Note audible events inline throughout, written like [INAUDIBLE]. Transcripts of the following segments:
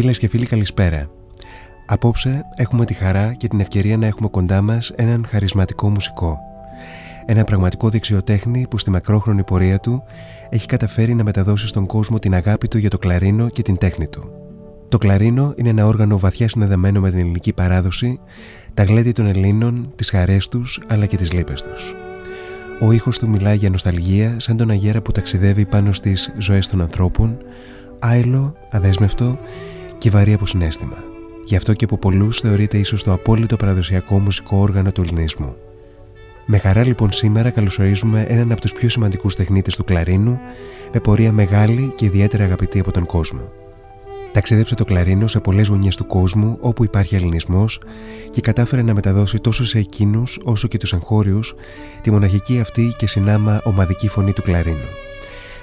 Φίλες και φίλοι καλησπέρα. Απόψε έχουμε τη χαρά και την ευκαιρία να έχουμε κοντά μας έναν χαρισματικό μουσικό. Ένα πραγματικό δεξιοτέχνη που στη μακρόχρονη πορεία του έχει καταφέρει να μεταδώσει στον κόσμο την αγάπη του για το κλαρίνο και την τέχνη του. Το κλαρίνο είναι ένα όργανο βαθιά συνδεδεμένο με την ελληνική παράδοση, τα γλέντι των Ελλήνων, τις χαρές τους αλλά και τις λύπες τους. Ο ήχος του μιλάει για νοσταλγία σαν τον αγέρα που ταξιδεύει πάνω στις ζωές των ανθρώπων, άειλο, αδέσμευτο και βαρύ από συνέστημα. Γι' αυτό και από πολλούς θεωρείται ίσως το απόλυτο παραδοσιακό μουσικό όργανο του ελληνισμού. Με χαρά λοιπόν σήμερα καλωσορίζουμε έναν από τους πιο σημαντικούς τεχνίτες του κλαρίνου, με πορεία μεγάλη και ιδιαίτερα αγαπητή από τον κόσμο. Ταξίδεψε το κλαρίνο σε πολλές γωνιές του κόσμου όπου υπάρχει ελληνισμός και κατάφερε να μεταδώσει τόσο σε εκείνους όσο και τους εγχώριους τη μοναχική αυτή και συνάμα ομαδική φωνή του κλαρίνου.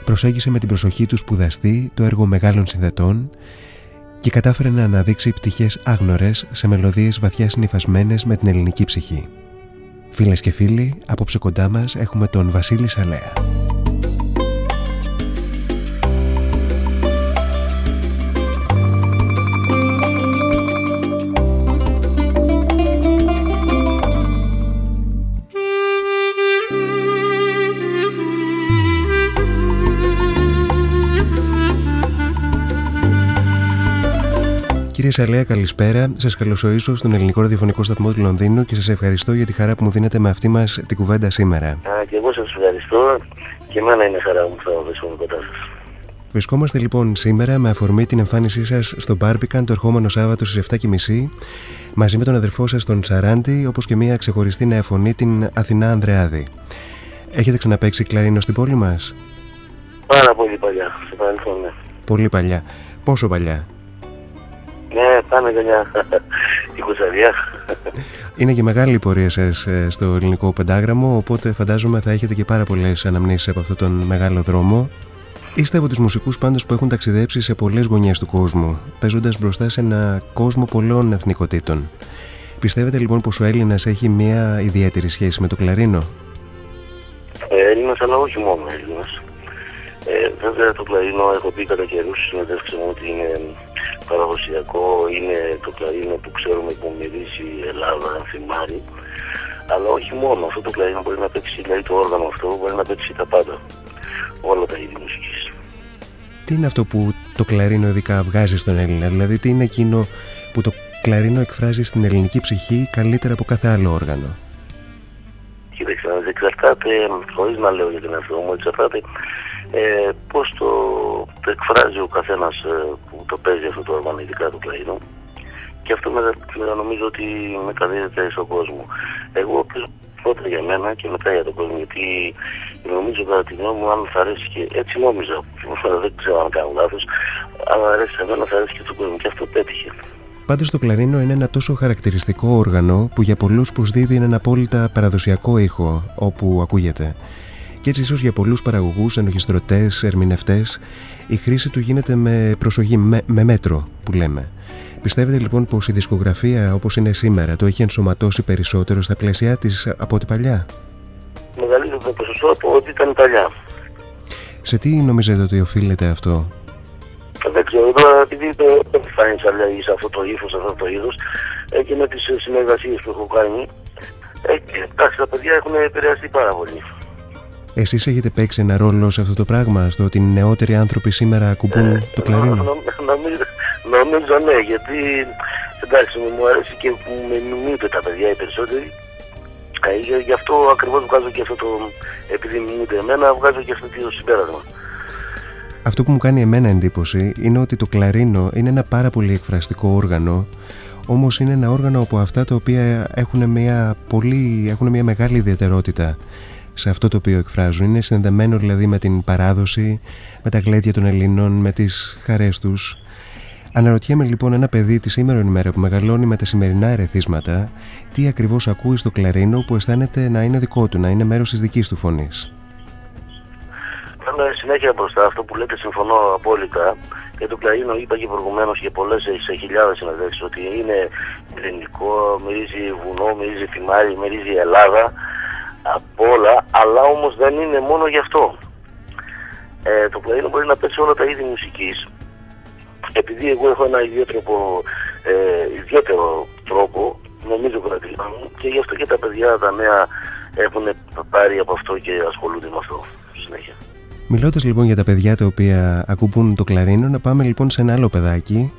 Προσέγγισε με την προσοχή του σπουδαστή το έργο μεγάλων συνδετών και κατάφερε να αναδείξει πτυχές άγνορες σε μελωδίες βαθιάς συνυφασμένες με την ελληνική ψυχή. Φίλες και φίλοι, απόψε κοντά μας έχουμε τον Βασίλη Σαλέα. Κύριε Σαλέα, καλησπέρα. Σας καλωσορίζω στον ελληνικό ραδιοφωνικό σταθμό του Λονδίνου και σας ευχαριστώ για τη χαρά που μου δίνετε με αυτή μας την κουβέντα σήμερα. Α, και εγώ σας ευχαριστώ και εμένα είναι χαρά μου που θα βρίσκομαι κοντά σας. Βρισκόμαστε λοιπόν σήμερα με αφορμή την εμφάνισή σας στο Barbican το ερχόμενο Σάββατο στις 7.30 μαζί με τον αδερφό σας τον Σαράντη, όπως και μια ξεχωριστή νέα φωνή την Αθηνά Ανδρεάδη. Έχετε ξαναπέξει κλαρίνο στην πόλη μας, Πάρα πολύ παλιά, σε παρελθόν, ναι. Πολύ παλιά. Πόσο παλιά, Ναι, πάνε για μια εικοσαριά. Είναι και μεγάλη η πορεία σας στο ελληνικό πεντάγραμμο, οπότε φαντάζομαι θα έχετε και πάρα πολλές αναμνήσεις από αυτόν τον μεγάλο δρόμο. Είστε από τους μουσικούς πάντως που έχουν ταξιδέψει σε πολλές γωνιές του κόσμου, παίζοντας μπροστά σε ένα κόσμο πολλών εθνικοτήτων. Πιστεύετε λοιπόν πως ο Έλληνας έχει μια ιδιαίτερη σχέση με το κλαρίνο; Ε, Έλληνας, αλλά όχι μόνο Έλληνας. Ε, βέβαια το κλαρίνο έχω πει κατά καιρούς στις συνεντεύξεις μου ότι είναι παραδοσιακό, είναι το κλαρίνο που ξέρουμε που μυρίζει η Ελλάδα, θυμάρι. Αλλά όχι μόνο, αυτό το κλαρίνο μπορεί να παίξει, δηλαδή το όργανο αυτό μπορεί να παίξει τα πάντα. Όλα τα είδη μουσικής. Τι είναι αυτό που το κλαρίνο ειδικά βγάζει στον Έλληνα, δηλαδή τι είναι εκείνο που το κλαρίνο εκφράζει στην ελληνική ψυχή καλύτερα από κάθε άλλο όργανο; Κοίταξε, να εξαρτάται, χωρίς να λέω για την εαυτό μου, εξαρτάται ε, πώς το, το εκφράζει ο καθένας που το παίζει αυτό το όργανο, ειδικά το κλαρίνο. Και αυτό με, με- νομίζω ότι μεταδίδεται στον κόσμο. Εγώ παίζω πρώτα για μένα και μετά για τον κόσμο, γιατί νομίζω κατά τη γνώμη μου, αν θα αρέσει και έτσι νόμιζα, [LAUGHS] δεν ξέρω αν κάνω λάθος, αν αρέσει σε μένα θα αρέσει και στον κόσμο. Και αυτό πέτυχε. Πάντως το κλαρίνο είναι ένα τόσο χαρακτηριστικό όργανο που για πολλούς προσδίδει έναν απόλυτα παραδοσιακό ήχο όπου ακούγεται. Και έτσι, ίσως για πολλούς παραγωγούς, ενοχιστρωτές, ερμηνευτές, η χρήση του γίνεται με προσοχή, με, με μέτρο που λέμε. Πιστεύετε λοιπόν πως η δισκογραφία όπως είναι σήμερα το έχει ενσωματώσει περισσότερο στα πλαίσια της από ό,τι παλιά; Μεγαλύτερο το ποσοστό από ό,τι ήταν παλιά. Σε τι νομίζετε ότι οφείλεται αυτό, Δεν ξέρω, τώρα επειδή το δεν φάνηκε αλλαγή σε αυτό το ύφος, σε αυτό το είδος ε, και με τις συνεργασίες που έχω κάνει. Ε, και, εντάξει, τα παιδιά έχουν επηρεαστεί πάρα πολύ. Εσείς έχετε παίξει ένα ρόλο σε αυτό το πράγμα, στο ότι οι νεότεροι άνθρωποι σήμερα ακουμπούν Ε, το κλαρίνο; νο- νο- Νομίζω, νομίζω ναι, γιατί εντάξει, μου αρέσει και που με μιμούνται τα παιδιά οι περισσότεροι. Ε, γι- γι' αυτό ακριβώς βγάζω και αυτό το. Επειδή μιμούνται εμένα, βγάζω και αυτό το συμπέρασμα. Αυτό που μου κάνει εμένα εντύπωση είναι ότι το κλαρίνο είναι ένα πάρα πολύ εκφραστικό όργανο όμως είναι ένα όργανο από αυτά τα οποία έχουν μια, πολύ, έχουν μια μεγάλη ιδιαιτερότητα σε αυτό το οποίο εκφράζουν. Είναι συνδεμένο δηλαδή με την παράδοση, με τα γλέντια των Ελλήνων, με τις χαρές τους. Αναρωτιέμαι λοιπόν ένα παιδί τη σήμερα ημέρα που μεγαλώνει με τα σημερινά ερεθίσματα τι ακριβώς ακούει στο κλαρίνο που αισθάνεται να είναι δικό του, να είναι μέρος της δικής του φωνής; Θέλω συνέχεια μπροστά αυτό που λέτε, συμφωνώ απόλυτα. Και το κλαρίνο είπα και προηγουμένως και πολλές σε χιλιάδες συναδέλφους ότι είναι ελληνικό, μυρίζει βουνό, μυρίζει θυμάρι, μυρίζει Ελλάδα. Από όλα, αλλά όμως δεν είναι μόνο γι' αυτό. Ε, το κλαρίνο μπορεί να παίξει όλα τα είδη μουσικής. επειδή εγώ έχω ένα ιδιαίτερο, ε, ιδιαίτερο τρόπο, νομίζω κατά τη γνώμη μου, και γι' αυτό και τα παιδιά, τα νέα, έχουν πάρει από αυτό και ασχολούνται με αυτό συνέχεια. Μιλώντας λοιπόν για τα παιδιά τα οποία ακουπούν το κλαρίνο, να πάμε λοιπόν σε ένα άλλο παιδάκι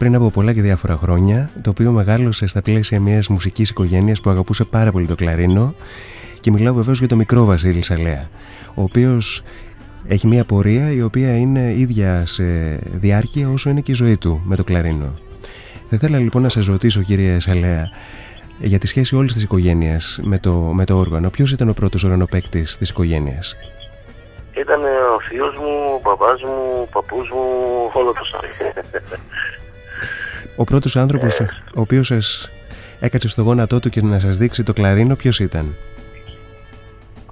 πριν από πολλά και διάφορα χρόνια, το οποίο μεγάλωσε στα πλαίσια μιας μουσικής οικογένειας που αγαπούσε πάρα πολύ το κλαρίνο και μιλάω βεβαίως για το μικρό Βασίλη Σαλέα, ο οποίος έχει μια πορεία η οποία είναι ίδια σε διάρκεια όσο είναι και η ζωή του με το κλαρίνο. Θα ήθελα λοιπόν να σας ρωτήσω κύριε Σαλέα για τη σχέση όλης της οικογένειας με το, με το όργανο. Ποιος ήταν ο πρώτος οργανοπαίκτης της οικογένειας; Ήταν ο θείος μου, ο παπάς μου, ο παππούς μου, όλο το Ο πρώτος άνθρωπος ε. ο οποίος σας έκατσε στο γόνατό του και να σας δείξει το κλαρίνο ποιος ήταν;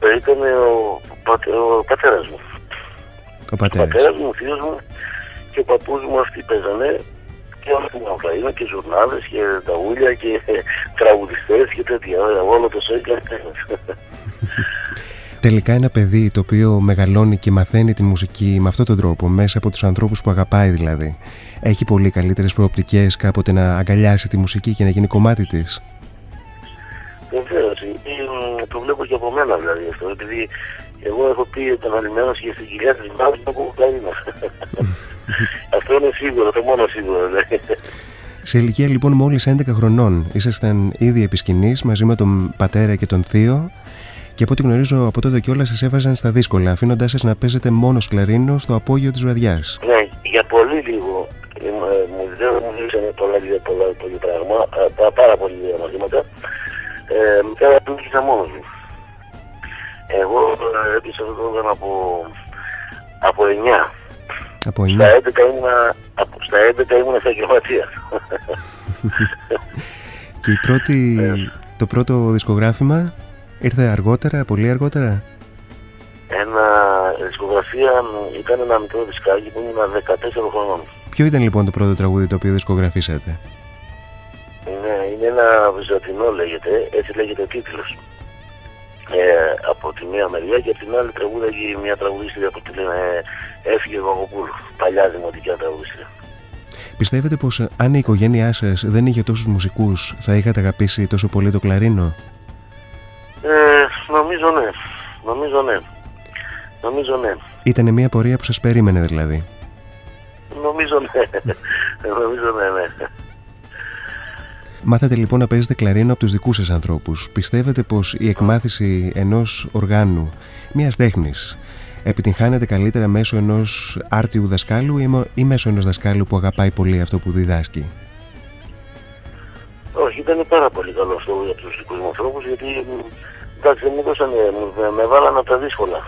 Ε, ήταν ο, ο πατέρας μου. Ο πατέρας. Ο πατέρας μου, ο θείος μου και ο παππούς μου αυτοί παίζανε και όλα που μου και ζουρνάδες και ταγούλια και [LAUGHS] τραγουδιστές και τέτοια. Όλο το έκανε. [LAUGHS] Τελικά ένα παιδί το οποίο μεγαλώνει και μαθαίνει τη μουσική με αυτόν τον τρόπο, μέσα από τους ανθρώπους που αγαπάει δηλαδή, έχει πολύ καλύτερες προοπτικές κάποτε να αγκαλιάσει τη μουσική και να γίνει κομμάτι της; Βεβαίως, το βλέπω και από μένα δηλαδή αυτό, επειδή εγώ έχω πει επαναλημμένο και στην κοιλιά της μάχη να ακούω κλαρίνα. αυτό είναι σίγουρο, το μόνο σίγουρο δηλαδή. Σε ηλικία λοιπόν μόλις 11 χρονών ήσασταν ήδη επισκηνείς μαζί με τον πατέρα και τον θείο και από ό,τι γνωρίζω από τότε κιόλας σας έβαζαν στα δύσκολα, αφήνοντάς σας να παίζετε μόνος σκλαρίνο στο απόγειο της βραδιάς. Ναι, για πολύ λίγο. Ε, μου δίνανε πολλά, πολλά, πολλά πράγματα, πάρα πολύ μαθήματα. Ε, μετά πήγα μόνος μου. Εγώ ε, έπεισα αυτό το από, από 9. Από 9. Στα 11 ήμουν, στα 11 ήμουν στα [LAUGHS] και η πρώτη, ε. το πρώτο δισκογράφημα Ήρθε αργότερα, πολύ αργότερα; Ένα δισκογραφία ήταν ένα μικρό δισκάκι που ήμουν 14 χρονών. Ποιο ήταν λοιπόν το πρώτο τραγούδι το οποίο δισκογραφήσατε; Ναι, είναι ένα βυζαντινό λέγεται, έτσι λέγεται ο τίτλος. Ε, από τη μία μεριά και από την άλλη τραγούδα μια τραγουδίστρια που τη λένε Έφυγε Βαγοπούλου, παλιά δημοτική τραγουδίστρια. Πιστεύετε πως αν η οικογένειά σας δεν είχε τόσους μουσικούς θα είχατε αγαπήσει τόσο πολύ το κλαρίνο; Ε, νομίζω ναι. Νομίζω ναι. Νομίζω ναι. Ήταν μια πορεία που σας περίμενε δηλαδή. Νομίζω ναι. [LAUGHS] νομίζω ναι, ναι. Μάθατε λοιπόν να παίζετε κλαρίνο από τους δικούς σας ανθρώπους. Πιστεύετε πως η εκμάθηση ενός οργάνου, μιας τέχνης, επιτυγχάνεται καλύτερα μέσω ενός άρτιου δασκάλου ή μέσω ενός δασκάλου που αγαπάει πολύ αυτό που διδάσκει; Όχι, ήταν πάρα πολύ καλό αυτό για τους δικούς μου ανθρώπους γιατί εντάξει, μου δώσανε, με, με βάλανε από τα δύσκολα.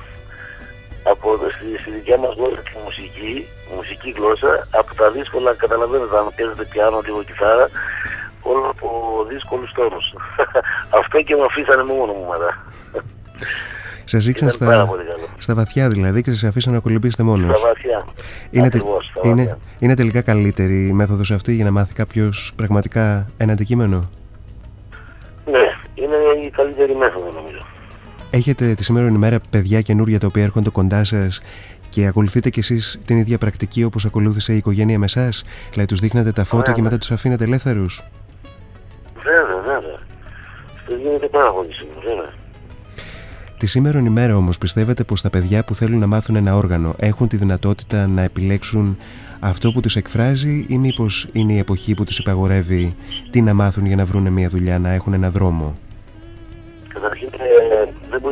Από, στη, στη δικιά μας γλώσσα τη μουσική, μουσική γλώσσα, από τα δύσκολα καταλαβαίνετε αν παίζετε πιάνο, λίγο κιθάρα, όλο από δύσκολους τόνους. [LAUGHS] Αυτό και με αφήσανε μόνο μου μετά. Σα ρίξαν στα, στα βαθιά δηλαδή και σα αφήσαν να κολυμπήσετε μόνος. Στα βαθιά. Είναι, Ακριβώς, στα είναι, είναι τελικά καλύτερη η μέθοδος αυτή για να μάθει κάποιος πραγματικά ένα αντικείμενο; Ναι, είναι η καλύτερη μέθοδο νομίζω. Έχετε τη σήμερα ημέρα παιδιά καινούρια τα οποία έρχονται κοντά σας και ακολουθείτε κι εσείς την ίδια πρακτική όπως ακολούθησε η οικογένεια με εσάς; Δηλαδή τους δείχνετε τα φώτα και μετά τους αφήνετε ελεύθερους; Βέβαια, βέβαια. Αυτό γίνεται πάρα πολύ σήμερα, βέβαια. Τη σήμερα ημέρα όμως πιστεύετε πως τα παιδιά που θέλουν να μάθουν ένα όργανο έχουν τη δυνατότητα να επιλέξουν αυτό που τους εκφράζει ή μήπως είναι η εποχή που τους υπαγορεύει τι να μάθουν για να βρουν μια δουλειά, να έχουν ένα δρόμο;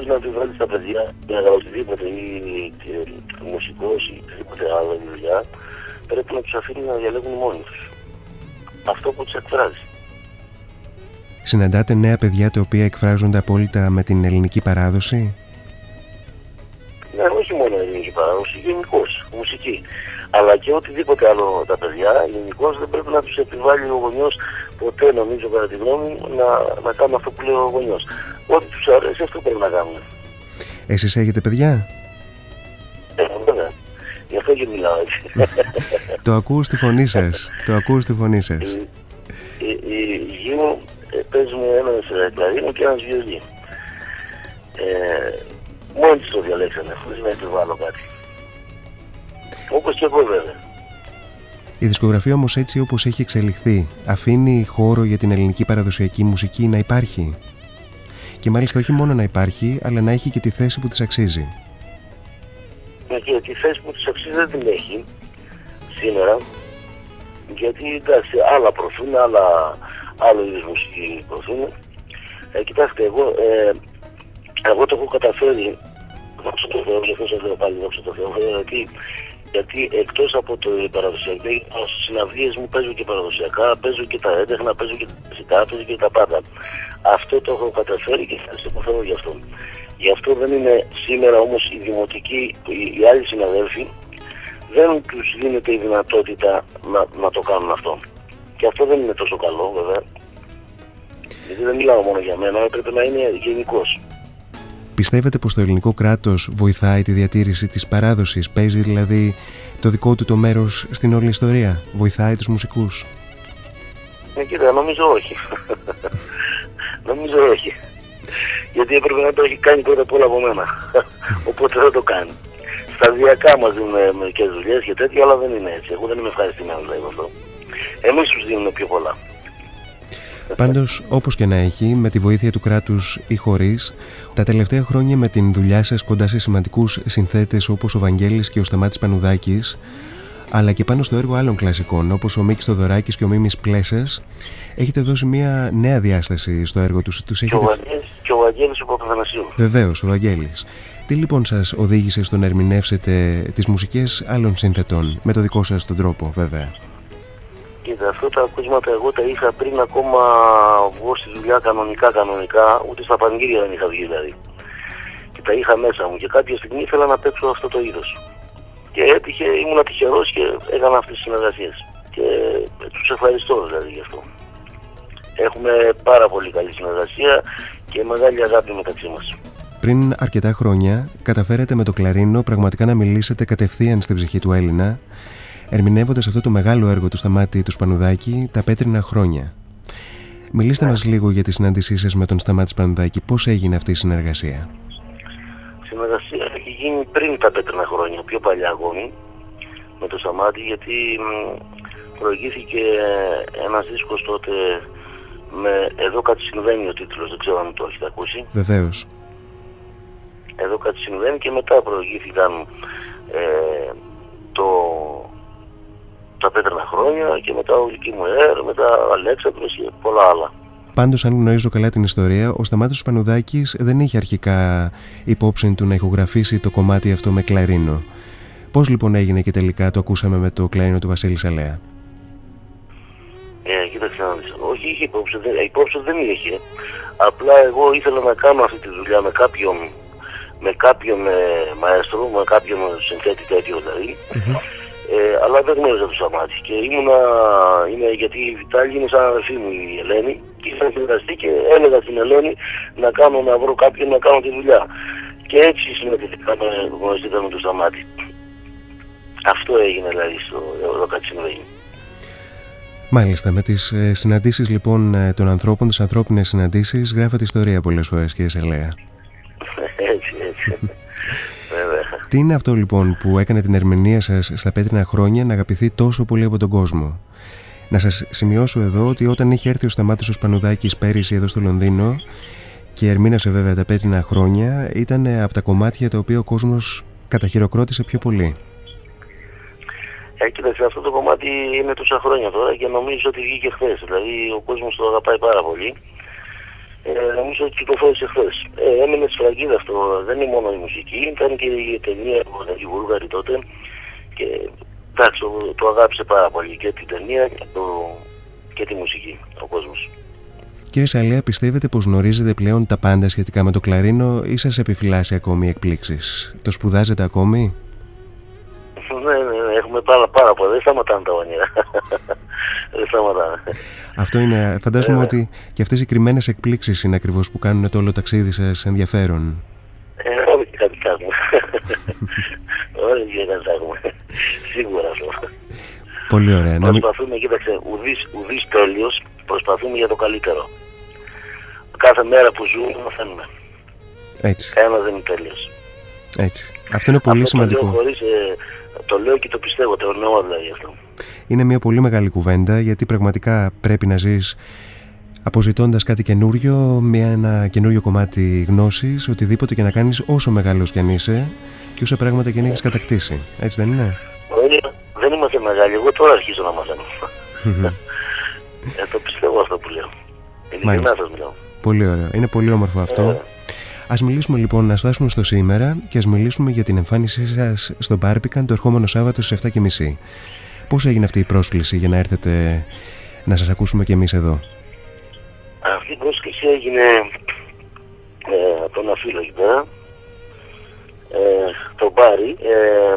Να επιβάλλεις τα παιδιά για να οτιδήποτε ή ε, μουσικός ή οτιδήποτε άλλο δουλειά. Πρέπει να τους αφήνει να διαλέγουν μόνοι τους. Αυτό που τους εκφράζει. Συναντάτε νέα παιδιά τα οποία εκφράζονται απόλυτα με την ελληνική παράδοση; Ναι, όχι μόνο ελληνική παράδοση, γενικώς μουσική. Αλλά και οτιδήποτε άλλο τα παιδιά, γενικώ δεν πρέπει να τους επιβάλλει ο γονιός ποτέ, νομίζω, κατά τη γνώμη να, να κάνουν αυτό που λέει ο γονιός. Ό,τι τους αρέσει, αυτό πρέπει να κάνουν. Εσείς έχετε παιδιά; Ε, βέβαια. Γι' αυτό και μιλάω έτσι. [LAUGHS] το ακούω στη φωνή σας. το ακούω στη φωνή σας. Η, η, η, γη μου ε, παίζουμε ένας κλαρίνο και ένας βιολί. Ε, μόνοι τους το διαλέξανε, χωρίς να επιβάλλω κάτι. Όπως και εγώ βέβαια. Η δισκογραφία όμως έτσι όπως έχει εξελιχθεί αφήνει χώρο για την ελληνική παραδοσιακή μουσική να υπάρχει και μάλιστα όχι μόνο να υπάρχει αλλά να έχει και τη θέση που της αξίζει. Ναι, και τη θέση που της αξίζει δεν την έχει σήμερα γιατί εντάξει άλλα προωθούν, άλλα, άλλο είδους μουσική προωθούν. Ε, κοιτάξτε, εγώ, ε, εγώ το έχω καταφέρει δόξα τω Θεώ, γι' αυτό σας λέω πάλι δόξα τω Θεώ, γιατί γιατί εκτός από το παραδοσιακό, στι συναυλίες μου παίζω και παραδοσιακά, παίζω και τα έντεχνα, παίζω και τα φυσικά, παίζω και τα πάντα. Αυτό το έχω καταφέρει και θα σα πω γι' αυτό. Γι' αυτό δεν είναι σήμερα όμως οι δημοτικοί, οι, οι άλλοι συναδέλφοι, δεν τους δίνεται η δυνατότητα να, να το κάνουν αυτό. Και αυτό δεν είναι τόσο καλό βέβαια. Γιατί δεν μιλάω μόνο για μένα, έπρεπε να είναι γενικώ. Πιστεύετε πως το ελληνικό κράτος βοηθάει τη διατήρηση της παράδοσης, παίζει δηλαδή το δικό του το μέρος στην όλη ιστορία, βοηθάει τους μουσικούς; Ναι, κοίτα, νομίζω όχι. [LAUGHS] νομίζω όχι. Γιατί έπρεπε να το έχει κάνει πρώτα απ' όλα από μένα. [LAUGHS] Οπότε δεν το κάνει. Σταδιακά μας δίνουν μερικές δουλειές και τέτοια, αλλά δεν είναι έτσι. Εγώ δεν είμαι ευχαριστημένος δηλαδή αυτό. Εμείς τους δίνουμε πιο πολλά. Πάντως, όπως και να έχει, με τη βοήθεια του κράτους ή χωρίς, τα τελευταία χρόνια με την δουλειά σας κοντά σε σημαντικούς συνθέτες όπως ο Βαγγέλης και ο Σταμάτης Πανουδάκης, αλλά και πάνω στο έργο άλλων κλασικών όπως ο Μίκης Θοδωράκης και ο Μίμης Πλέσας, έχετε δώσει μια νέα διάσταση στο έργο τους. Τους έχετε... Και ο Βαγγέλης ο Παπαθανασίου. Βεβαίως, ο Βαγγέλης. Τι λοιπόν σας οδήγησε στο να ερμηνεύσετε τις μουσικές άλλων σύνθετων, με το δικό σας τον τρόπο βέβαια; Κοίτα, αυτά τα ακούσματα εγώ τα είχα πριν ακόμα βγω στη δουλειά κανονικά, κανονικά, ούτε στα πανηγύρια δεν είχα βγει δηλαδή. Και τα είχα μέσα μου και κάποια στιγμή ήθελα να παίξω αυτό το είδος. Και έτυχε, ήμουν τυχερός και έκανα αυτές τις συνεργασίες. Και τους ευχαριστώ δηλαδή γι' αυτό. Έχουμε πάρα πολύ καλή συνεργασία και μεγάλη αγάπη μεταξύ μας. Πριν αρκετά χρόνια καταφέρετε με το κλαρίνο πραγματικά να μιλήσετε κατευθείαν στην ψυχή του Έλληνα ερμηνεύοντας αυτό το μεγάλο έργο του Σταμάτη του Σπανουδάκη «Τα πέτρινα χρόνια». Μιλήστε μας λίγο για τη συνάντησή σας με τον Σταμάτη Σπανουδάκη. Πώς έγινε αυτή η συνεργασία; Η συνεργασία έχει γίνει πριν τα πέτρινα χρόνια, πιο παλιά ακόμη, με τον Σταμάτη, γιατί προηγήθηκε ένας δίσκος τότε με «Εδώ κάτι συμβαίνει» ο τίτλος, δεν ξέρω αν το έχετε ακούσει. Βεβαίως. «Εδώ κάτι συμβαίνει» και μετά προηγήθηκαν ε, το τα πέτρινα χρόνια και μετά ο Λυκή μου Ερ, μετά ο Αλέξανδρος και πολλά άλλα. Πάντως, αν γνωρίζω καλά την ιστορία, ο Σταμάτης Πανουδάκης δεν είχε αρχικά υπόψη του να ηχογραφήσει το κομμάτι αυτό με κλαρίνο. Πώς λοιπόν έγινε και τελικά το ακούσαμε με το κλαρίνο του Βασίλη Σαλέα; Ε, κοίταξε να δεις. Όχι, είχε υπόψη, δεν, υπόψη δεν είχε. Απλά εγώ ήθελα να κάνω αυτή τη δουλειά με κάποιον, με κάποιον ε, μαέστρο, με κάποιον συνθέτη τέτοιο δηλαδή. Ε, αλλά δεν γνώριζα τους Σαμάτη. Και ήμουνα, είναι, γιατί η Βιτάλη είναι σαν αδερφή μου η Ελένη και είχα συνεργαστεί και έλεγα στην Ελένη να κάνω να βρω κάποιον να κάνω τη δουλειά. Και έτσι συναντηθήκαμε, γνωριστήκαμε τους Σαμάτη. Αυτό έγινε δηλαδή στο εδώ κάτι συμβαίνει. Μάλιστα, με τις ε, συναντήσεις λοιπόν ε, των ανθρώπων, τις ανθρώπινες συναντήσεις, γράφεται ιστορία πολλές φορές κύριε Σελέα. [LAUGHS] έτσι, έτσι. Τι είναι αυτό λοιπόν που έκανε την ερμηνεία σας στα πέτρινα χρόνια να αγαπηθεί τόσο πολύ από τον κόσμο; Να σας σημειώσω εδώ ότι όταν είχε έρθει ο Σταμάτης ο Σπανουδάκης πέρυσι εδώ στο Λονδίνο και ερμήνασε βέβαια τα πέτρινα χρόνια ήταν από τα κομμάτια τα οποία ο κόσμος καταχειροκρότησε πιο πολύ. Ε, κοίταξε, αυτό το κομμάτι είναι τόσα χρόνια τώρα και νομίζω ότι βγήκε χθες. Δηλαδή ο κόσμος το αγαπάει πάρα πολύ. Ε, νομίζω ότι κυκλοφόρησε χθες. Ε, έμεινε σφραγίδα αυτό. Δεν είναι μόνο η μουσική, ήταν και η ταινία που ήταν η Βούλγαρη τότε. Και εντάξει, το, το αγάπησε πάρα πολύ και την ταινία και, το, και τη μουσική ο κόσμος. Κύριε Σαλία, πιστεύετε πως γνωρίζετε πλέον τα πάντα σχετικά με το κλαρίνο ή σας επιφυλάσσει ακόμη εκπλήξεις; Το σπουδάζετε ακόμη; Ναι, ναι, ναι, έχουμε πάρα, πάρα πολλά. Δεν σταματάνε τα όνειρα. [LAUGHS] Δεν σταματάνε. Αυτό είναι. Φαντάζομαι ότι και αυτές οι κρυμμένες εκπλήξεις είναι ακριβώς που κάνουν το όλο ταξίδι σας ενδιαφέρον. Ε, όλοι και κάτι κάνουμε. [LAUGHS] όλοι και κάτι κάνουμε. Σίγουρα αυτό. Πολύ ωραία. Προσπαθούμε, κοίταξε, ουδής τέλειο, προσπαθούμε για το καλύτερο. Κάθε μέρα που ζούμε μαθαίνουμε. Έτσι. Κανένα δεν είναι τέλειος. Έτσι. Αυτό είναι πολύ αυτό σημαντικό. Το λέω, χωρίς, ε, το λέω και το πιστεύω, το εννοώ δηλαδή αυτό. είναι μια πολύ μεγάλη κουβέντα γιατί πραγματικά πρέπει να ζεις αποζητώντας κάτι καινούριο, μια, ένα καινούριο κομμάτι γνώσης, οτιδήποτε και να κάνεις όσο μεγάλος κι αν είσαι και όσα πράγματα και αν έχεις κατακτήσει. Έτσι δεν είναι; Δεν είμαστε μεγάλοι, εγώ τώρα αρχίζω να μαθαίνω. [LAUGHS] ε, το πιστεύω αυτό που λέω. Ειλικρινά σας μιλάω. Πολύ ωραίο. Είναι πολύ όμορφο αυτό. Ε. Α μιλήσουμε λοιπόν, να φτάσουμε στο σήμερα και ας μιλήσουμε για την εμφάνισή σας στο Μπάρπικαν το ερχόμενο Σάββατο στις 7.30. Πώς έγινε αυτή η πρόσκληση για να έρθετε να σας ακούσουμε κι εμείς εδώ; Αυτή η πρόσκληση έγινε ε, από ένα φίλο εκεί πέρα, ε, τον Μπάρι, ε,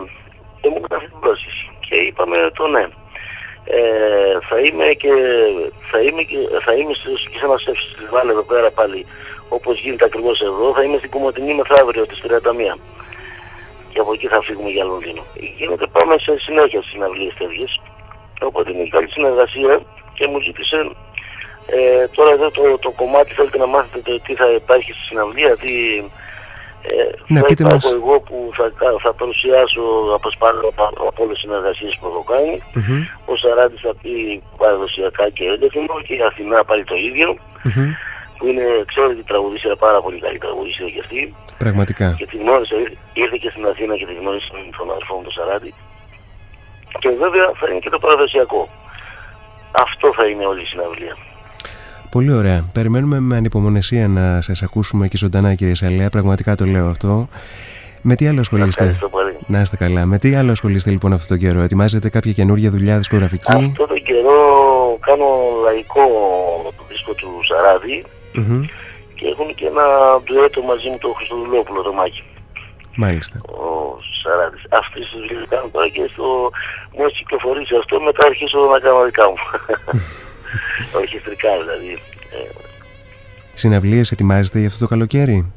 και μου έκανε την πρόσκληση. Και είπαμε το ναι. Ε, θα είμαι και θα είμαι, και, θα είμαι και σε ένα φεστιβάλ εδώ πέρα πάλι όπως γίνεται ακριβώς εδώ θα είμαι στην Κομωτινή μεθαύριο της 31 και από εκεί θα φύγουμε για Λονδίνο. Γίνεται πάμε σε συνέχεια στις συναυλίες τέτοιες οπότε είναι καλή συνεργασία και μου ζήτησε ε, τώρα εδώ το, το κομμάτι θέλετε να μάθετε το, τι θα υπάρχει στη συναυλία, τι ε, ναι, θα πείτε μας. εγώ που θα, θα παρουσιάσω από, από, από όλες τις συνεργασίες που έχω κάνει. Mm-hmm. Ο Σαράντης θα πει παραδοσιακά και έντεθινο και η Αθηνά πάλι το ίδιο. Mm-hmm. Που είναι, ξέρω ότι τραγουδίστρια πάρα πολύ καλή τραγουδίστρια και αυτή. Πραγματικά. Και τη γνώρισα, ήρθε και στην Αθήνα και τη γνώρισα με τον αδερφό μου τον Σαράντη. Και βέβαια θα είναι και το παραδοσιακό. Αυτό θα είναι όλη η συναυλία. Πολύ ωραία. Περιμένουμε με ανυπομονησία να σας ακούσουμε και ζωντανά, κύριε Σαλέα. Πραγματικά το λέω αυτό. Με τι άλλο ασχολείστε; Να είστε καλά. Με τι άλλο ασχολείστε λοιπόν αυτό τον καιρό; Ετοιμάζετε κάποια καινούργια δουλειά δισκογραφική; Αυτό τον καιρό κάνω λαϊκό το δίσκο του Σαράδη. Mm-hmm. Και έχουν και ένα ντουέτο μαζί με τον Χριστοδουλόπουλο, το Μάκη. Μάλιστα. Ο Σαράδη. Αυτή τη δουλειά κάνω τώρα και στο. Μόλι κυκλοφορήσει αυτό, μετά αρχίσω να κάνω δικά μου. [LAUGHS] ορχιστρικά δηλαδή. Ε. Συναυλίες ετοιμάζετε για αυτό το καλοκαίρι;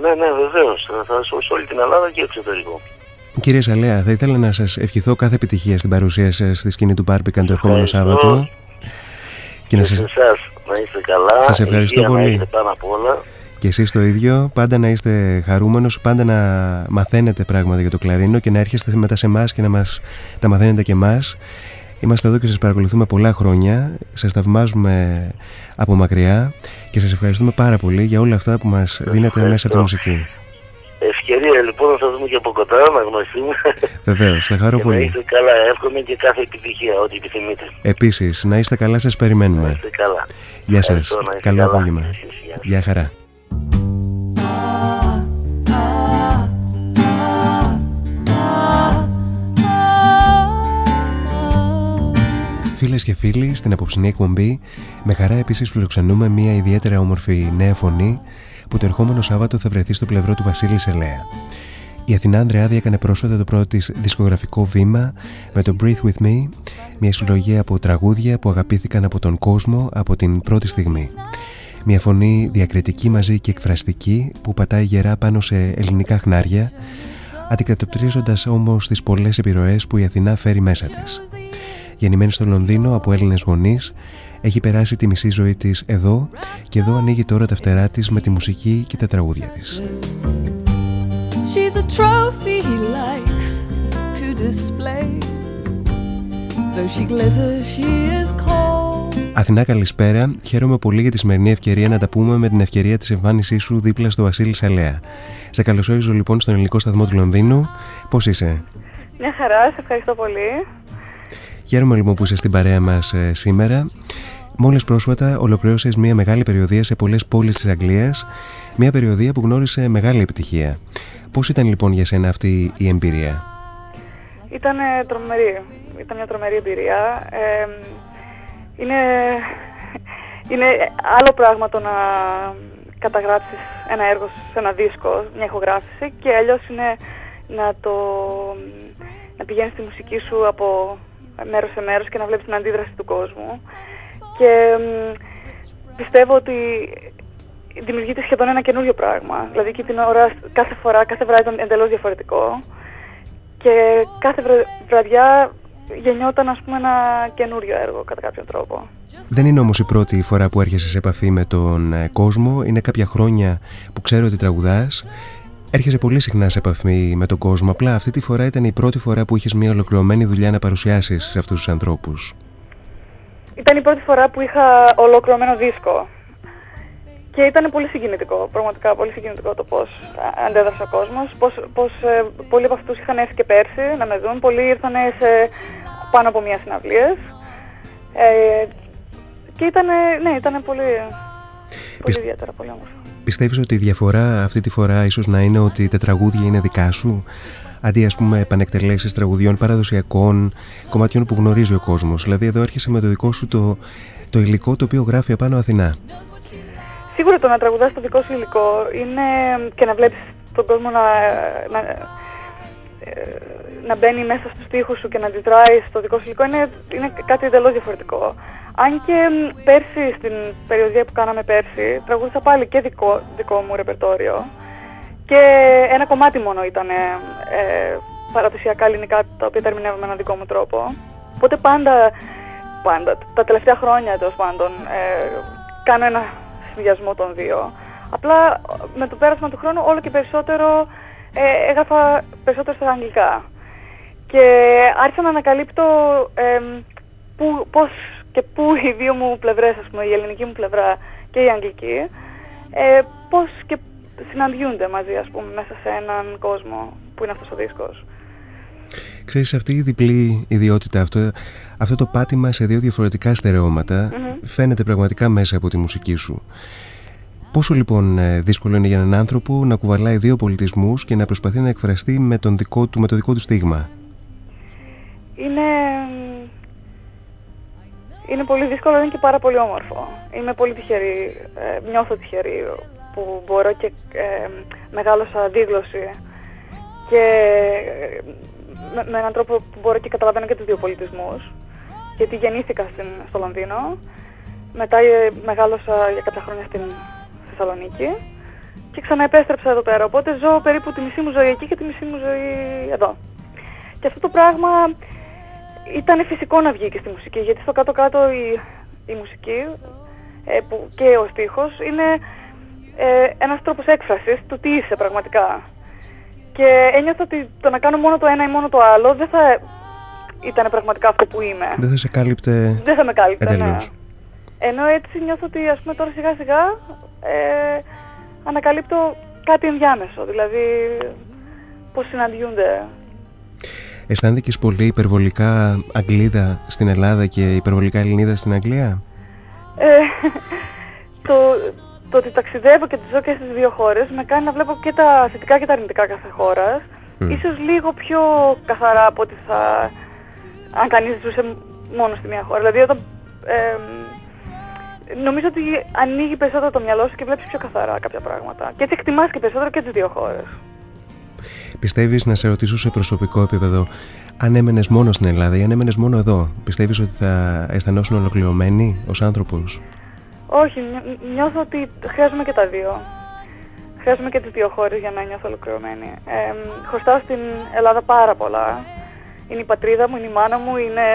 Ναι, ναι, βεβαίως. Θα, σε όλη την Ελλάδα και εξωτερικό. Κύριε Σαλέα, θα ήθελα να σας ευχηθώ κάθε επιτυχία στην παρουσία σας στη σκηνή του Μπάρμπικαν το ερχόμενο Σάββατο. Και, να σας... εσάς, να είστε καλά. Σας ευχαριστώ πολύ. Να είστε πάνω απ' όλα. Και εσείς το ίδιο, πάντα να είστε χαρούμενος, πάντα να μαθαίνετε πράγματα για το κλαρίνο και να έρχεστε μετά σε εμάς και να μας τα μαθαίνετε και εμάς. Είμαστε εδώ και σας παρακολουθούμε πολλά χρόνια, σας θαυμάζουμε από μακριά και σας ευχαριστούμε πάρα πολύ για όλα αυτά που μας δίνετε μέσα από τη μουσική. Ευκαιρία λοιπόν να σας δούμε και από κοντά, να γνωριστούμε. Βεβαίως, θα χαρώ πολύ. Να είστε καλά, εύχομαι και κάθε επιτυχία, ό,τι επιθυμείτε. Επίσης, να είστε καλά, σας περιμένουμε. Να είστε καλά. Γεια σας, καλό απόγευμα. Γεια χαρά. Φίλες και φίλοι, στην απόψινή εκπομπή, με χαρά επίσης φιλοξενούμε μια ιδιαίτερα όμορφη νέα φωνή που το ερχόμενο Σάββατο θα βρεθεί στο πλευρό του Βασίλη Σελέα. Η Αθηνά Ανδρεάδη έκανε πρόσφατα το πρώτο της δισκογραφικό βήμα με το Breathe With Me, μια συλλογή από τραγούδια που αγαπήθηκαν από τον κόσμο από την πρώτη στιγμή. Μια φωνή διακριτική μαζί και εκφραστική που πατάει γερά πάνω σε ελληνικά χνάρια, αντικατοπτρίζοντας όμως τις πολλές επιρροές που η Αθηνά φέρει μέσα της γεννημένη στο Λονδίνο από Έλληνες γονείς, έχει περάσει τη μισή ζωή της εδώ και εδώ ανοίγει τώρα τα φτερά της με τη μουσική και τα τραγούδια της. Αθηνά καλησπέρα, χαίρομαι πολύ για τη σημερινή ευκαιρία να τα πούμε με την ευκαιρία της εμφάνισής σου δίπλα στο Βασίλη Σαλέα. Σε καλωσορίζω λοιπόν στον ελληνικό σταθμό του Λονδίνου. Πώς είσαι; Μια χαρά, σε ευχαριστώ πολύ. Χαίρομαι λοιπόν που είσαι στην παρέα μας ε, σήμερα. Μόλις πρόσφατα ολοκλήρωσες μια μεγάλη περιοδία σε πολλές πόλεις της Αγγλίας, μια περιοδία που γνώρισε μεγάλη επιτυχία. Πώς ήταν λοιπόν για σένα αυτή η εμπειρία, Ήταν τρομερή. Ήταν μια τρομερή εμπειρία. Ε, είναι, είναι άλλο πράγμα το να καταγράψεις ένα έργο σε ένα δίσκο, μια ηχογράφηση και αλλιώς είναι να το να πηγαίνεις τη μουσική σου από μέρος σε μέρος και να βλέπεις την αντίδραση του κόσμου. Και πιστεύω ότι δημιουργείται σχεδόν ένα καινούριο πράγμα. Δηλαδή και την ώρα, κάθε φορά, κάθε βράδυ ήταν εντελώς διαφορετικό. Και κάθε βραδιά γεννιόταν ας πούμε ένα καινούριο έργο κατά κάποιο τρόπο. Δεν είναι όμως η πρώτη φορά που έρχεσαι σε επαφή με τον ε, κόσμο, είναι κάποια χρόνια που ξέρω ότι τραγουδάς Έρχεσαι πολύ συχνά σε επαφή με τον κόσμο. Απλά αυτή τη φορά ήταν η πρώτη φορά που είχες μια ολοκληρωμένη δουλειά να παρουσιάσεις σε αυτούς τους ανθρώπους. Ήταν η πρώτη φορά που είχα ολοκληρωμένο δίσκο. Και ήταν πολύ συγκινητικό, πραγματικά πολύ συγκινητικό το πώς αντέδρασε ο κόσμος. Πώς ε, πολλοί από αυτούς είχαν έρθει και πέρσι να με δουν. Πολλοί ήρθαν σε πάνω από μία συναυλίες. Ε, και ήταν, ναι, ήταν πολύ, πολύ ιδιαίτερα, πολύ όμορφο. Πιστεύεις ότι η διαφορά αυτή τη φορά ίσως να είναι ότι τα τραγούδια είναι δικά σου; Αντί ας πούμε επανεκτελέσεις τραγουδιών παραδοσιακών κομματιών που γνωρίζει ο κόσμος. Δηλαδή εδώ έρχεσαι με το δικό σου το, το υλικό το οποίο γράφει απάνω Αθηνά. Σίγουρα το να τραγουδάς το δικό σου υλικό είναι και να βλέπεις τον κόσμο να, να, ε, να μπαίνει μέσα στους στίχους σου και να αντιδράει στο δικό σου υλικό είναι, είναι κάτι εντελώς διαφορετικό. Αν και πέρσι, στην περιοδία που κάναμε πέρσι, τραγούδισα πάλι και δικό, δικό μου ρεπερτόριο και ένα κομμάτι μόνο ήταν ε, παραδοσιακά ελληνικά τα οποία τερμινεύω με έναν δικό μου τρόπο. Οπότε πάντα, πάντα τα τελευταία χρόνια τέλος πάντων, ε, κάνω ένα συνδυασμό των δύο. Απλά με το πέρασμα του χρόνου όλο και περισσότερο ε, έγραφα περισσότερο στα αγγλικά. Και άρχισα να ανακαλύπτω ε, που, πώς και πού οι δύο μου πλευρές, ας πούμε, η ελληνική μου πλευρά και η αγγλική, ε, πώς και συναντιούνται μαζί, ας πούμε, μέσα σε έναν κόσμο που είναι αυτός ο δίσκος. Ξέρεις, αυτή η διπλή ιδιότητα, αυτό, αυτό το πάτημα σε δύο διαφορετικά φαίνεται πραγματικά μέσα από τη μουσική σου. Πόσο λοιπόν ε, δύσκολο είναι για έναν άνθρωπο να κουβαλάει δύο πολιτισμούς και να προσπαθεί να εκφραστεί με, τον δικό του, με το δικό του στίγμα; Είναι... Είναι πολύ δύσκολο, είναι και πάρα πολύ όμορφο. Είμαι πολύ τυχερή, ε, νιώθω τυχερή που μπορώ και ε, μεγάλωσα αντίγλωση. Και ε, με, με, έναν τρόπο που μπορώ και καταλαβαίνω και τους δύο πολιτισμούς. Γιατί γεννήθηκα στην, στο Λονδίνο. Μετά μεγάλωσα για κάποια χρόνια στην Θεσσαλονίκη. Και ξαναεπέστρεψα εδώ πέρα. Οπότε ζω περίπου τη μισή μου ζωή εκεί και τη μισή μου ζωή εδώ. Και αυτό το πράγμα ήταν φυσικό να βγει και στη μουσική, γιατί στο κάτω-κάτω η, η μουσική ε, που, και ο στίχος είναι ε, ένας τρόπος έκφρασης του τι είσαι πραγματικά. Και ένιωθα ότι το να κάνω μόνο το ένα ή μόνο το άλλο δεν θα ήταν πραγματικά αυτό που είμαι. Δεν θα σε κάλυπτε Δεν θα με κάλυπτε, ναι. Ενώ έτσι νιώθω ότι ας πούμε τώρα σιγά σιγά ε, ανακαλύπτω κάτι ενδιάμεσο, δηλαδή πώς συναντιούνται. Αισθάνθηκες πολύ υπερβολικά Αγγλίδα στην Ελλάδα και υπερβολικά Ελληνίδα στην Αγγλία; Ε, [LAUGHS] το, το ότι ταξιδεύω και τις ζω και στις δύο χώρες με κάνει να βλέπω και τα θετικά και τα αρνητικά κάθε χώρας. Mm. Ίσως λίγο πιο καθαρά από ότι θα αν κανείς ζούσε μόνο στη μία χώρα. Δηλαδή όταν ε, νομίζω ότι ανοίγει περισσότερο το μυαλό σου και βλέπεις πιο καθαρά κάποια πράγματα. Και έτσι εκτιμάς και περισσότερο και τις δύο χώρες. Πιστεύεις να σε ρωτήσω σε προσωπικό επίπεδο, αν έμενες μόνο στην Ελλάδα ή αν έμενες μόνο εδώ, πιστεύεις ότι θα αισθανόσουν ολοκληρωμένοι ως άνθρωπος; Όχι, νιώθω ότι χρειάζομαι και τα δύο. Χρειάζομαι και τις δύο χώρες για να νιώθω ολοκληρωμένη. Ε, χρωστάω στην Ελλάδα πάρα πολλά. Είναι η πατρίδα μου, είναι η μάνα μου, είναι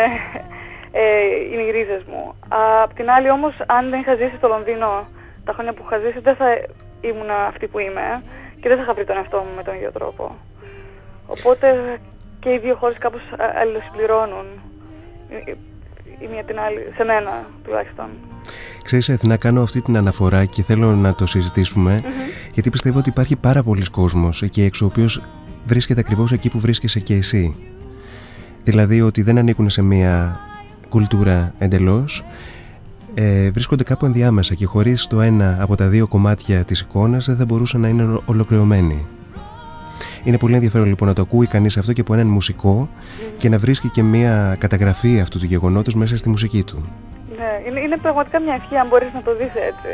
ε, είναι οι ρίζες μου. Απ' την άλλη όμως, αν δεν είχα ζήσει στο Λονδίνο τα χρόνια που είχα ζήσει, δεν θα ήμουν αυτή που είμαι και δεν θα είχα βρει τον εαυτό μου με τον ίδιο τρόπο. Οπότε και οι δύο χώρες κάπως αλληλοσυμπληρώνουν η μία την άλλη, σε μένα τουλάχιστον. Ξέρεις, Εθνά, κάνω αυτή την αναφορά και θέλω να το συζητησουμε γιατί πιστεύω ότι υπάρχει πάρα πολλοί κόσμος εκεί έξω, ο οποίος βρίσκεται ακριβώς εκεί που βρίσκεσαι και εσύ. Δηλαδή ότι δεν ανήκουν σε μία κουλτούρα εντελώς ε, βρίσκονται κάπου ενδιάμεσα και χωρίς το ένα από τα δύο κομμάτια της εικόνας δεν θα μπορούσαν να είναι ολοκληρωμένοι. Είναι πολύ ενδιαφέρον λοιπόν να το ακούει κανείς αυτό και από έναν μουσικό και να βρίσκει και μια καταγραφή αυτού του γεγονότος μέσα στη μουσική του. Ναι, είναι, είναι πραγματικά μια ευχή αν μπορείς να το δεις έτσι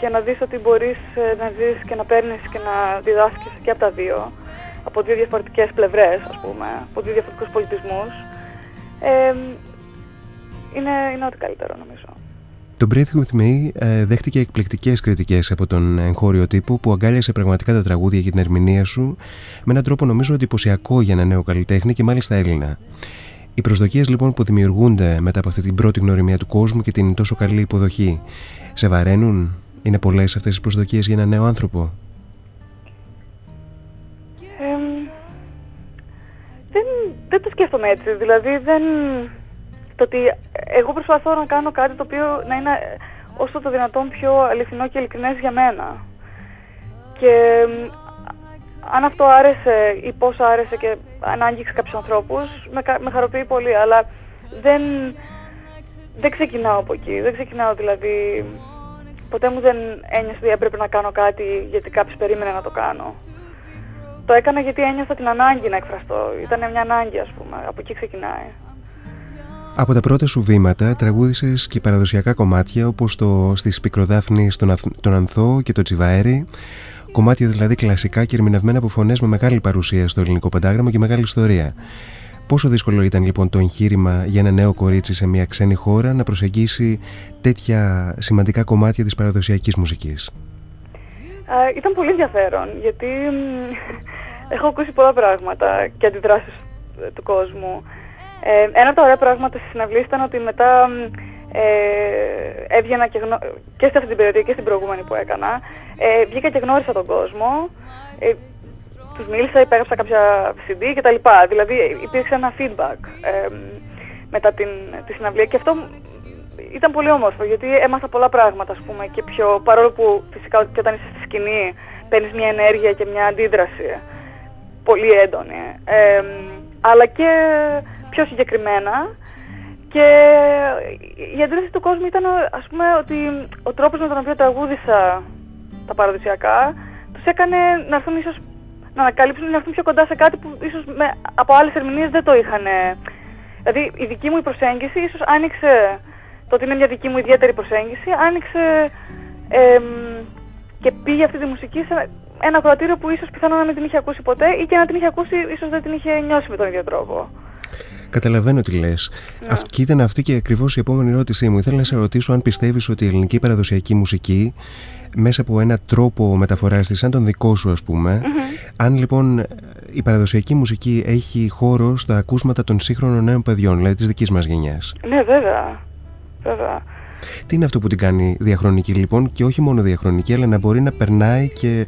και να δεις ότι μπορείς ε, να ζεις και να παίρνεις και να διδάσκεις και από τα δύο από δύο διαφορετικές πλευρές ας πούμε, από δύο διαφορετικούς πολιτισμούς ε, είναι, είναι ό,τι καλύτερο νομίζω. Το Breathe With Me ε, δέχτηκε εκπληκτικές κριτικές από τον εγχώριο τύπο που αγκάλιασε πραγματικά τα τραγούδια για την ερμηνεία σου με έναν τρόπο νομίζω εντυπωσιακό για ένα νέο καλλιτέχνη και μάλιστα Έλληνα. Οι προσδοκίες λοιπόν που δημιουργούνται μετά από αυτή την πρώτη γνωριμία του κόσμου και την τόσο καλή υποδοχή σε βαραίνουν, είναι πολλές αυτές οι προσδοκίες για ένα νέο άνθρωπο; δεν, δεν το σκέφτομαι έτσι. Δηλαδή, δεν, το ότι εγώ προσπαθώ να κάνω κάτι το οποίο να είναι όσο το δυνατόν πιο αληθινό και ειλικρινές για μένα. Και αν αυτό άρεσε ή πώς άρεσε και αν άγγιξε κάποιους ανθρώπους, με, με χαροποιεί πολύ, αλλά δεν, δεν ξεκινάω από εκεί. Δεν ξεκινάω δηλαδή... Ποτέ μου δεν ένιωσα ότι έπρεπε να κάνω κάτι γιατί κάποιος περίμενε να το κάνω. Το έκανα γιατί ένιωσα την ανάγκη να εκφραστώ. Ήταν μια ανάγκη, ας πούμε. Από εκεί ξεκινάει. Από τα πρώτα σου βήματα τραγούδησες και παραδοσιακά κομμάτια όπως το στις Πικροδάφνη στον τον Ανθό και το Τσιβαέρι κομμάτια δηλαδή κλασικά και ερμηνευμένα από φωνές με μεγάλη παρουσία στο ελληνικό πεντάγραμμο και μεγάλη ιστορία. Πόσο δύσκολο ήταν λοιπόν το εγχείρημα για ένα νέο κορίτσι σε μια ξένη χώρα να προσεγγίσει τέτοια σημαντικά κομμάτια της παραδοσιακής μουσικής; ήταν πολύ ενδιαφέρον γιατί έχω ακούσει πολλά πράγματα και αντιδράσεις του κόσμου. Ε, ένα από τα ωραία πράγματα στη συναυλίας ήταν ότι μετά ε, έβγαινα και, γνω... και σε αυτή την περιοδία και στην προηγούμενη που έκανα. Ε, βγήκα και γνώρισα τον κόσμο. Ε, τους μίλησα, υπέγραψα κάποια CD κτλ. Δηλαδή υπήρξε ένα feedback ε, μετά την, τη συναυλία και αυτό ήταν πολύ όμορφο γιατί έμαθα πολλά πράγματα ας πούμε και πιο παρόλο που φυσικά και όταν είσαι στη σκηνή παίρνεις μια ενέργεια και μια αντίδραση πολύ έντονη ε, αλλά και πιο συγκεκριμένα και η αντίθεση του κόσμου ήταν ας πούμε ότι ο τρόπος με τον οποίο τραγούδισα τα παραδοσιακά τους έκανε να έρθουν ίσως να ανακαλύψουν να έρθουν πιο κοντά σε κάτι που ίσως με, από άλλες ερμηνείες δεν το είχαν. Δηλαδή η δική μου προσέγγιση ίσως άνοιξε, το ότι είναι μια δική μου ιδιαίτερη προσέγγιση, άνοιξε και πήγε αυτή τη μουσική σε ένα ακροατήριο που ίσως πιθανόν να μην την είχε ακούσει ποτέ ή και να την είχε ακούσει ίσως δεν την είχε νιώσει με τον ίδιο τρόπο. Καταλαβαίνω τι λες. Ναι. Αυτή ήταν αυτή και ακριβώς η επόμενη ερώτησή μου. Ήθελα να σε ρωτήσω αν πιστεύεις ότι η ελληνική παραδοσιακή μουσική, μέσα από ένα τρόπο μεταφοράς της, σαν τον δικό σου, ας πούμε, αν λοιπόν η παραδοσιακή μουσική έχει χώρο στα ακούσματα των σύγχρονων νέων παιδιών, δηλαδή της δικής μας γενιάς; Ναι, βέβαια. βέβαια. Τι είναι αυτό που την κάνει διαχρονική λοιπόν και όχι μόνο διαχρονική αλλά να μπορεί να περνάει και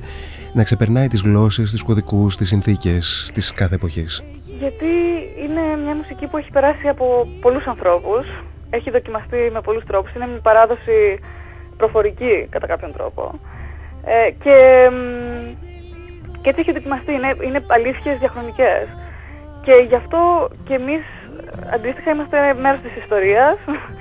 να ξεπερνάει τις γλώσσες, τους κωδικούς, τις συνθήκες της κάθε εποχής; Γιατί είναι μια μουσική που έχει περάσει από πολλούς ανθρώπους, έχει δοκιμαστεί με πολλούς τρόπους, είναι μια παράδοση προφορική κατά κάποιον τρόπο. Ε, και, και έτσι έχει δοκιμαστεί, είναι, είναι αλήθειες διαχρονικές. Και γι' αυτό και εμείς αντίστοιχα είμαστε μέρος της ιστορίας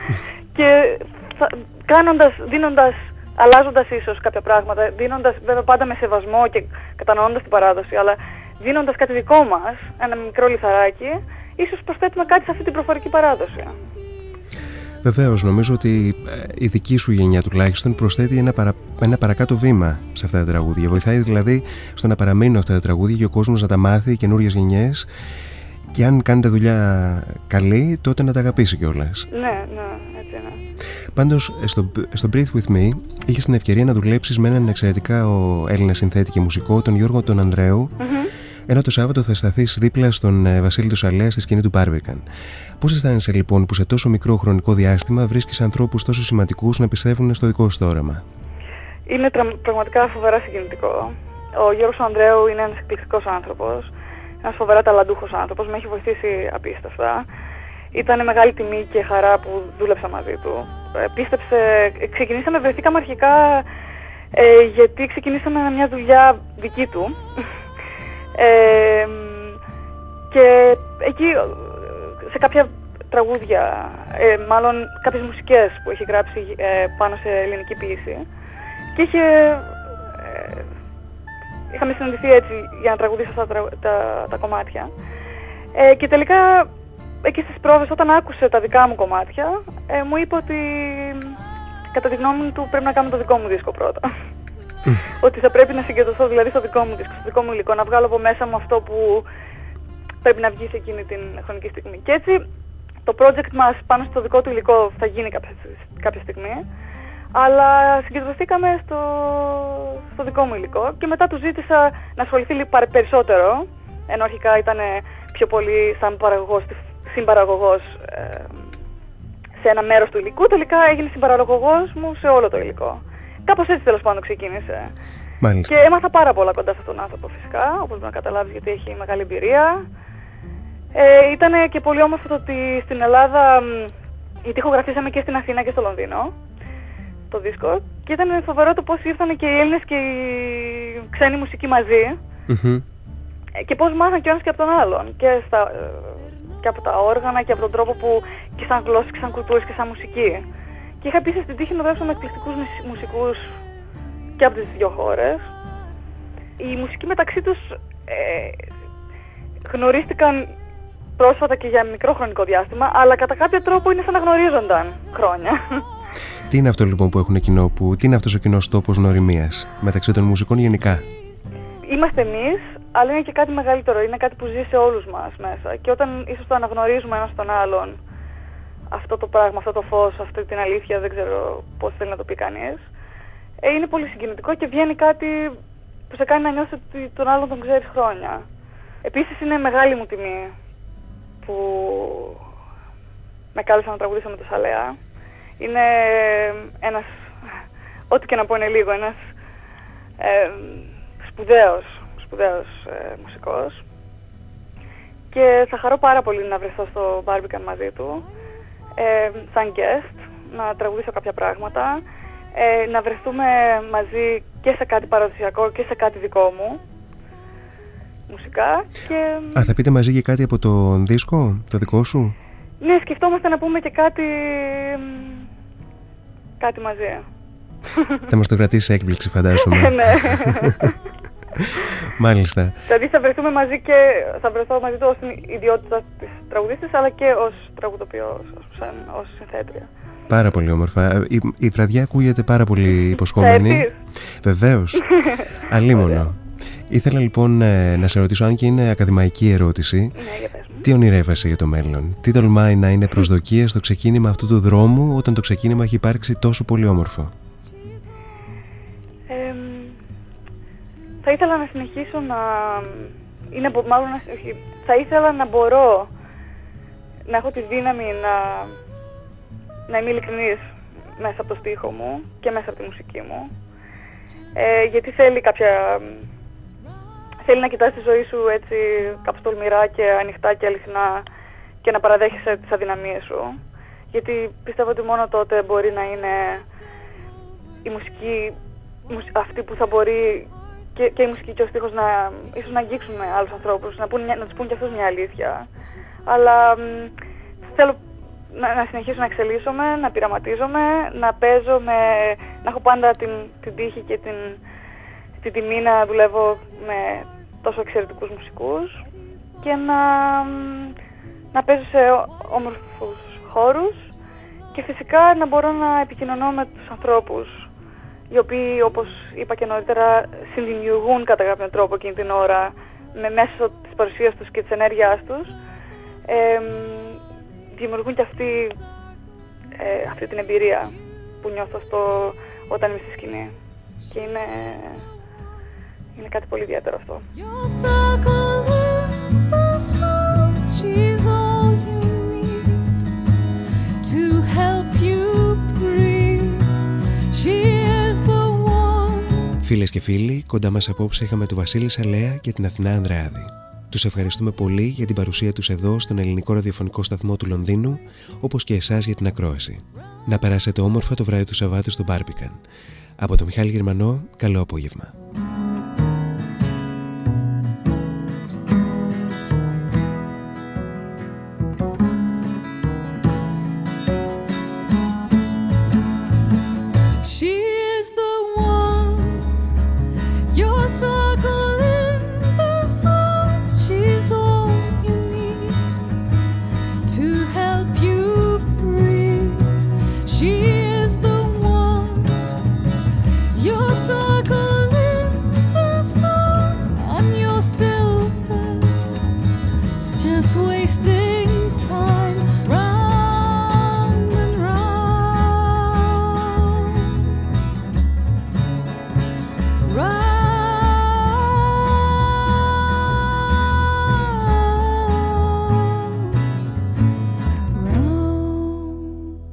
[LAUGHS] και θα, κάνοντας, δίνοντας, αλλάζοντας ίσως κάποια πράγματα, δίνοντας βέβαια πάντα με σεβασμό και κατανοώντας την παράδοση, αλλά δίνοντας κάτι δικό μας, ένα μικρό λιθαράκι, ίσως προσθέτουμε κάτι σε αυτή την προφορική παράδοση. Βεβαίως, νομίζω ότι ε, η δική σου γενιά τουλάχιστον προσθέτει ένα, παρα, ένα παρακάτω βήμα σε αυτά τα τραγούδια. Βοηθάει δηλαδή στο να παραμείνουν αυτά τα τραγούδια και ο κόσμος να τα μάθει, καινούριες γενιές. Και αν κάνετε δουλειά καλή, τότε να τα αγαπήσει κιόλας. Ναι, ναι, έτσι είναι. Πάντως, στο, στο Breathe With Me, είχες την ευκαιρία να δουλέψεις με έναν εξαιρετικά ο Έλληνα συνθέτη και μουσικό, τον Γιώργο τον ανδρεου ενώ το Σάββατο θα σταθείς δίπλα στον ε, Βασίλη του Σαλέα στη σκηνή του Μπάρβικαν. Πώς αισθάνεσαι λοιπόν που σε τόσο μικρό χρονικό διάστημα βρίσκεις ανθρώπους τόσο σημαντικούς να πιστεύουν στο δικό σου όραμα; Είναι πραγματικά φοβερά συγκινητικό. Ο Γιώργος Ανδρέου είναι ένας εκπληκτικός άνθρωπος. Ένας φοβερά ταλαντούχος άνθρωπος. Με έχει βοηθήσει απίστευτα. Ήταν μεγάλη τιμή και χαρά που δούλεψα μαζί του. Ε, πίστεψε, ξεκινήσαμε, βρεθήκαμε αρχικά ε, γιατί ξεκινήσαμε μια δουλειά δική του και εκεί σε κάποια τραγούδια, ε, μάλλον κάποιες μουσικές που έχει γράψει ε, πάνω σε ελληνική ποίηση και είχε, ε, είχαμε συναντηθεί έτσι για να τραγουδήσω αυτά τα, τα, κομμάτια. Ε, και τελικά εκεί στις πρόβες όταν άκουσε τα δικά μου κομμάτια μου είπε ότι κατά τη γνώμη του πρέπει να κάνω το δικό μου δίσκο πρώτα [LAUGHS] ότι θα πρέπει να συγκεντρωθώ δηλαδή στο δικό μου δίσκο, στο δικό μου υλικό, να βγάλω από μέσα μου αυτό που πρέπει να βγει σε εκείνη την χρονική στιγμή. Και έτσι το project μας πάνω στο δικό του υλικό θα γίνει κάποια, κάποια στιγμή, αλλά συγκεντρωθήκαμε στο, στο δικό μου υλικό και μετά του ζήτησα να ασχοληθεί λίγο περισσότερο, ενώ αρχικά ήταν πιο πολύ σαν παραγωγός, συμπαραγωγός ε, σε ένα μέρος του υλικού, τελικά έγινε συμπαραγωγός μου σε όλο το υλικό. Κάπως έτσι τέλος πάντων ξεκίνησε. Μάλιστα. Και έμαθα πάρα πολλά κοντά σε αυτόν τον άνθρωπο φυσικά, όπως μπορεί να καταλάβεις γιατί έχει μεγάλη εμπειρία. Ε, ήταν και πολύ όμορφο το ότι στην Ελλάδα, γιατί ηχογραφήσαμε και στην Αθήνα και στο Λονδίνο το δίσκο και ήταν φοβερό το πώς ήρθαν και οι Έλληνες και οι ξένοι μουσικοί ε, και πώς μάθαν και ο ένας και από τον άλλον και, στα, ε, και από τα όργανα και από τον τρόπο που και σαν γλώσσα και σαν κουλτούρες και σαν μουσική. Και είχα επίσης την τύχη να δουλέψω με εκπληκτικούς μουσικούς και από τις δύο χώρες. Οι μουσικοί μεταξύ τους ε, γνωρίστηκαν πρόσφατα και για μικρό χρονικό διάστημα, αλλά κατά κάποιο τρόπο είναι σαν να γνωρίζονταν χρόνια. Τι είναι αυτό λοιπόν που έχουν κοινό, που, τι είναι αυτός ο κοινός τόπος νοημίας μεταξύ των μουσικών γενικά; Είμαστε εμείς, αλλά είναι και κάτι μεγαλύτερο, είναι κάτι που ζει σε όλους μας μέσα και όταν ίσως το αναγνωρίζουμε ένας τον άλλον αυτό το πράγμα, αυτό το φως, αυτή την αλήθεια, δεν ξέρω πώς θέλει να το πει κανείς ε, είναι πολύ συγκινητικό και βγαίνει κάτι που σε κάνει να νιώσεις ότι τον άλλον τον ξέρεις χρόνια. Επίσης είναι μεγάλη μου τιμή που με κάλεσαν να τραγουδήσω με το Σαλέα. Είναι ένας, ό,τι και να πω είναι λίγο, ένας ε, σπουδαίος, σπουδαίος ε, μουσικός. Και θα χαρώ πάρα πολύ να βρεθώ στο Barbican μαζί του, ε, σαν guest, να τραγουδήσω κάποια πράγματα, ε, να βρεθούμε μαζί και σε κάτι παραδοσιακό και σε κάτι δικό μου, μουσικά. Και... Α, θα πείτε μαζί για κάτι από το δίσκο, το δικό σου; Ναι, σκεφτόμαστε να πούμε και κάτι, κάτι μαζί. θα μας το κρατήσει έκπληξη φαντάζομαι. [LAUGHS] ναι. [LAUGHS] Μάλιστα. Δηλαδή θα βρεθούμε μαζί και θα βρεθώ μαζί του ως την ιδιότητα της τραγουδίστης αλλά και ως τραγουδοποιός, ως, συνθέτρια. Πάρα πολύ όμορφα. Η, η βραδιά ακούγεται πάρα πολύ υποσχόμενη. Βεβαίως. [LAUGHS] Αλίμονο. Ήθελα λοιπόν ε, να σε ρωτήσω, αν και είναι ακαδημαϊκή ερώτηση, ναι, τι ονειρεύεσαι για το μέλλον, τι τολμάει να είναι προσδοκία στο ξεκίνημα αυτού του δρόμου όταν το ξεκίνημα έχει υπάρξει τόσο πολύ όμορφο; Θα ήθελα να συνεχίσω να... Είναι, μάλλον, θα ήθελα να μπορώ να έχω τη δύναμη να, να είμαι ειλικρινής μέσα από το στίχο μου και μέσα από τη μουσική μου. Ε, γιατί θέλει κάποια... Θέλει να κοιτάς τη ζωή σου έτσι κάπως τολμηρά και ανοιχτά και αληθινά και να παραδέχεσαι τις αδυναμίες σου. Γιατί πιστεύω ότι μόνο τότε μπορεί να είναι η μουσική αυτή που θα μπορεί και, και η μουσική και ο στίχος να, ίσως να αγγίξουν άλλους ανθρώπους, να, πούν, να τους πούν και αυτούς μια αλήθεια. Αλλά θέλω να, να συνεχίσω να εξελίσσομαι, να πειραματίζομαι, να παίζω, με, να έχω πάντα την, την τύχη και την, την τιμή να δουλεύω με τόσο εξαιρετικούς μουσικούς και να, να παίζω σε όμορφους χώρους και φυσικά να μπορώ να επικοινωνώ με τους ανθρώπους οι οποίοι όπως είπα και νωρίτερα συνδημιουργούν κατά κάποιον τρόπο εκείνη την ώρα με μέσω της παρουσίας τους και της ενέργειάς τους. Ε, δημιουργούν και αυτή, ε, αυτή την εμπειρία που νιώθω στο, όταν είμαι στη σκηνή. Και είναι, είναι κάτι πολύ ιδιαίτερο αυτό. Φίλες και φίλοι, κοντά μας απόψε είχαμε τον Βασίλη Σαλέα και την Αθηνά Ανδρεάδη. Τους ευχαριστούμε πολύ για την παρουσία τους εδώ στον ελληνικό ραδιοφωνικό σταθμό του Λονδίνου, όπως και εσάς για την ακρόαση. Να περάσετε όμορφα το βράδυ του Σαββάτου στο Μπάρπικαν. Από το Μιχάλη Γερμανό, καλό απόγευμα.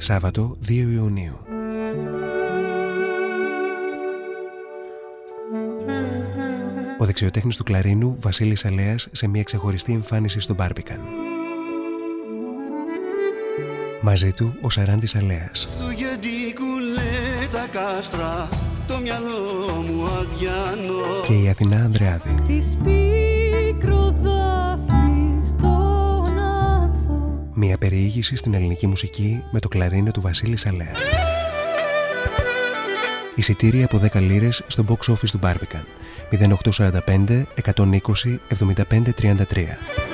Σάββατο 2 Ιουνίου. Ο δεξιοτέχνης του κλαρίνου Βασίλης Αλέας σε μια ξεχωριστή εμφάνιση στο Μπάρμπικαν. Μαζί του ο Σαράντης Αλέας. Του τα κάστρα, το μυαλό μου αδιανό. Και η Αθηνά Ανδρεάδη. Της στον Μια περιήγηση στην ελληνική μουσική με το κλαρίνο του Βασίλη Σαλέα. Εισιτήρια από 10 λίρες στο box office του Barbican 0845 120 75 33.